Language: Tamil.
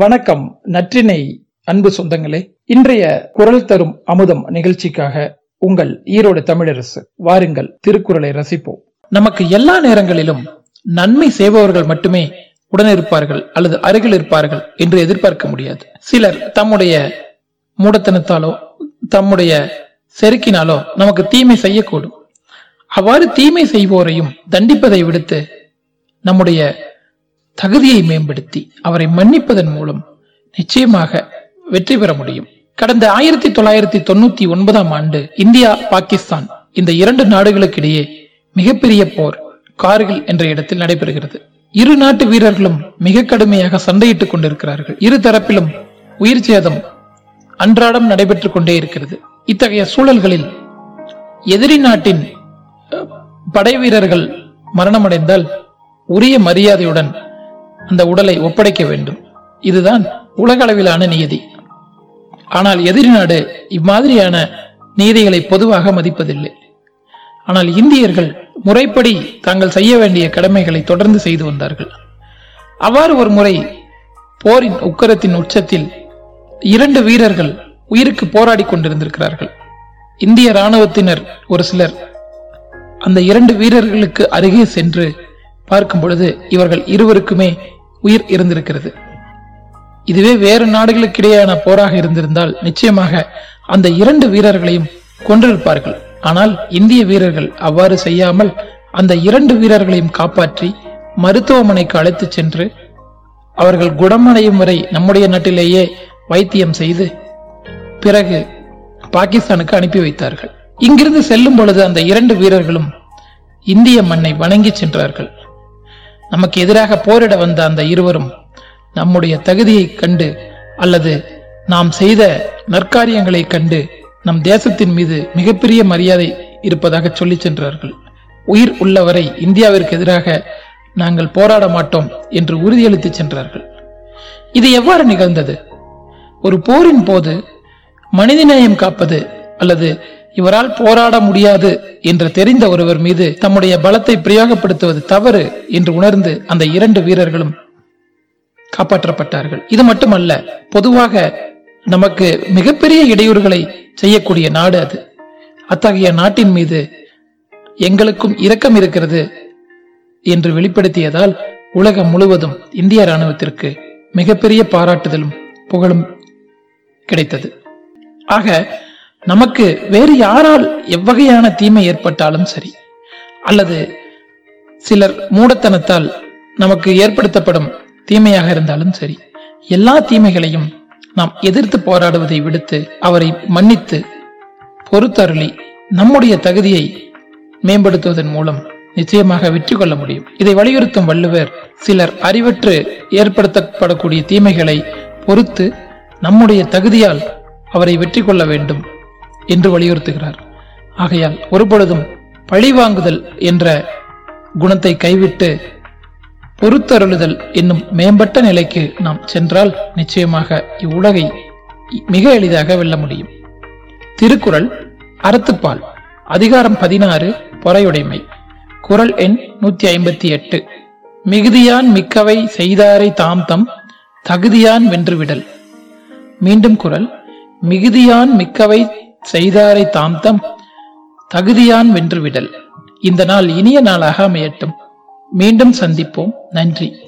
வணக்கம் நற்றினை அன்பு சொந்தங்களே. இன்றைய குரல் தரும் அமுதம் நிகழ்ச்சிக்காக உங்கள் ஈரோடு தமிழரசு வாருங்கள் திருக்குறளை ரசிப்போம். நமக்கு எல்லா நேரங்களிலும் நன்மை செய்பவர்கள் மட்டுமே உடனிருப்பார்கள் அல்லது அருகில் இருப்பார்கள் என்று எதிர்பார்க்க முடியாது. சிலர் தம்முடைய மூடத்தனத்தாலோ தம்முடைய செருக்கினாலோ நமக்கு தீமை செய்யக்கூடும். அவ்வாறு தீமை செய்வோரையும் தண்டிப்பதை விடுத்து நம்முடைய தகுதியை மேம்படுத்தி அவரை மன்னிப்பதன் மூலம் நிச்சயமாக வெற்றி பெற முடியும். கடந்த ஆயிரத்தி தொள்ளாயிரத்தி தொண்ணூத்தி ஒன்பதாம் ஆண்டு இந்தியா பாகிஸ்தான் இந்த இரண்டு நாடுகளுக்கிடையே மிகப்பெரிய போர் கார்கில் என்ற இடத்தில் நடைபெறுகிறது. இரு நாட்டு வீரர்களும் மிக கடுமையாக சண்டையிட்டுக் கொண்டிருக்கிறார்கள். இரு தரப்பிலும் உயிர் சேதம் அன்றாடம் நடைபெற்றுக் கொண்டே இருக்கிறது. இத்தகைய சூழல்களில் எதிரி நாட்டின் படை வீரர்கள் மரணமடைந்தால் உரிய மரியாதையுடன் அந்த உடலை ஒப்படைக்க வேண்டும். இதுதான் உலக அளவிலான நீதி. ஆனால் எதிரி நாடு இம்மாதிரியான நீதிகளை பொதுவாக மதிப்பதில்லை. ஆனால் இந்தியர்கள் முறைப்படி தாங்கள் செய்ய வேண்டிய கடமைகளை தொடர்ந்து செய்து வந்தார்கள். அவ்வாறு ஒரு முறை போரின் உக்கரத்தின் உச்சத்தில் இரண்டு வீரர்கள் உயிருக்கு போராடி கொண்டிருந்திருக்கிறார்கள். இந்திய ராணுவத்தினர் ஒரு சிலர் அந்த இரண்டு வீரர்களுக்கு அருகே சென்று பார்க்கும் பொழுது இவர்கள் இருவருக்குமே உயிர் இருந்திருக்கிறது. இதுவே வேறு நாடுகளுக்கிடையேயான போராக இருந்திருந்தால் நிச்சயமாக அந்த இரண்டு வீரர்களையும் கொன்றிருப்பார்கள். ஆனால் இந்திய வீரர்கள் அவ்வாறு செய்யாமல் அந்த இரண்டு வீரர்களையும் காப்பாற்றி மருத்துவமனைக்கு அழைத்து சென்று அவர்கள் குணமடையும் வரை நம்முடைய நாட்டிலேயே வைத்தியம் செய்து பிறகு பாகிஸ்தானுக்கு அனுப்பி வைத்தார்கள். இங்கிருந்து செல்லும் பொழுது அந்த இரண்டு வீரர்களும் இந்திய மண்ணை வணங்கி சென்றார்கள். நமக்கு எதிராக போரிட வந்த அந்த இருவரும் நம்முடைய தகுதியை கண்டு அல்லது நாம் செய்த நற்காரியங்களை கண்டு நம் தேசத்தின் மீது மிகப்பெரிய மரியாதை இருப்பதாக சொல்லி சென்றார்கள். உயிர் உள்ளவரை இந்தியாவிற்கு எதிராக நாங்கள் போராட மாட்டோம் என்று உறுதியளித்து சென்றார்கள். இது எவ்வாறு நிகழ்ந்தது? ஒரு போரின் போது மனிதநேயம் காப்பது அல்லது இவரால் போராட முடியாது என்று தெரிந்த ஒருவர் மீது தம்முடைய பலத்தை பிரயோகப்படுத்துவது தவறு என்று உணர்ந்து அந்த இரண்டு வீரர்களும் காப்பாற்றப்பட்டார்கள். இது மட்டுமல்ல பொதுவாக நமக்கு மிகப்பெரிய இடையூறுகளை செய்யக்கூடிய நாடு அது. அத்தகைய நாட்டின் மீது எங்களுக்கும் இரக்கம் இருக்கிறது என்று வெளிப்படுத்தியதால் உலகம் முழுவதும் இந்திய ராணுவத்திற்கு மிகப்பெரிய பாராட்டுதலும் புகழும் கிடைத்தது. ஆக நமக்கு வேறு யாரால் எவ்வகையான தீமை ஏற்பட்டாலும் சரி அல்லது சிலர் மூடத்தனத்தால் நமக்கு ஏற்படுத்தப்படும் தீமையாக இருந்தாலும் சரி எல்லா தீமைகளையும் நாம் எதிர்த்து போராடுவதை விடுத்து அவரை மன்னித்து பொறுத்தருளி நம்முடைய தகுதியை மேம்படுத்துவதன் மூலம் நிச்சயமாக வெற்றி கொள்ள முடியும். இதை வலியுறுத்தும் வள்ளுவர் சிலர் அறிவற்று ஏற்படுத்தப்படக்கூடிய தீமைகளை பொறுத்து நம்முடைய தகுதியால் அவரை வெற்றி கொள்ள வேண்டும். என்று வலியுறுத்துகிறார். ஆகையால் ஒருபொழுதும் பழிவாங்குதல் என்ற குணத்தை கைவிட்டு பொறுத்தருளுதல் என்னும் மேம்பட்ட நிலைக்கு நாம் சென்றால் நிச்சயமாக இவ்வுலகை மிக எளிதாக வெல்ல முடியும். திருக்குறள் அறத்துப்பால் அதிகாரம் பதினாறு பொறையுடைமை. குரல் எண் நூத்தி ஐம்பத்தி எட்டு. மிகுதியான் மிக்கவை செய்தாரை தாம் தம் தகுதியான் வென்றுவிடல் மீண்டும் குரல் மிகுதியான் மிக்கவை செய்தாரை தாம் தம் தகுதியான் வென்றுவிடல் இந்த நாள் இனிய நாளாக அமையட்டும். மீண்டும் சந்திப்போம். நன்றி.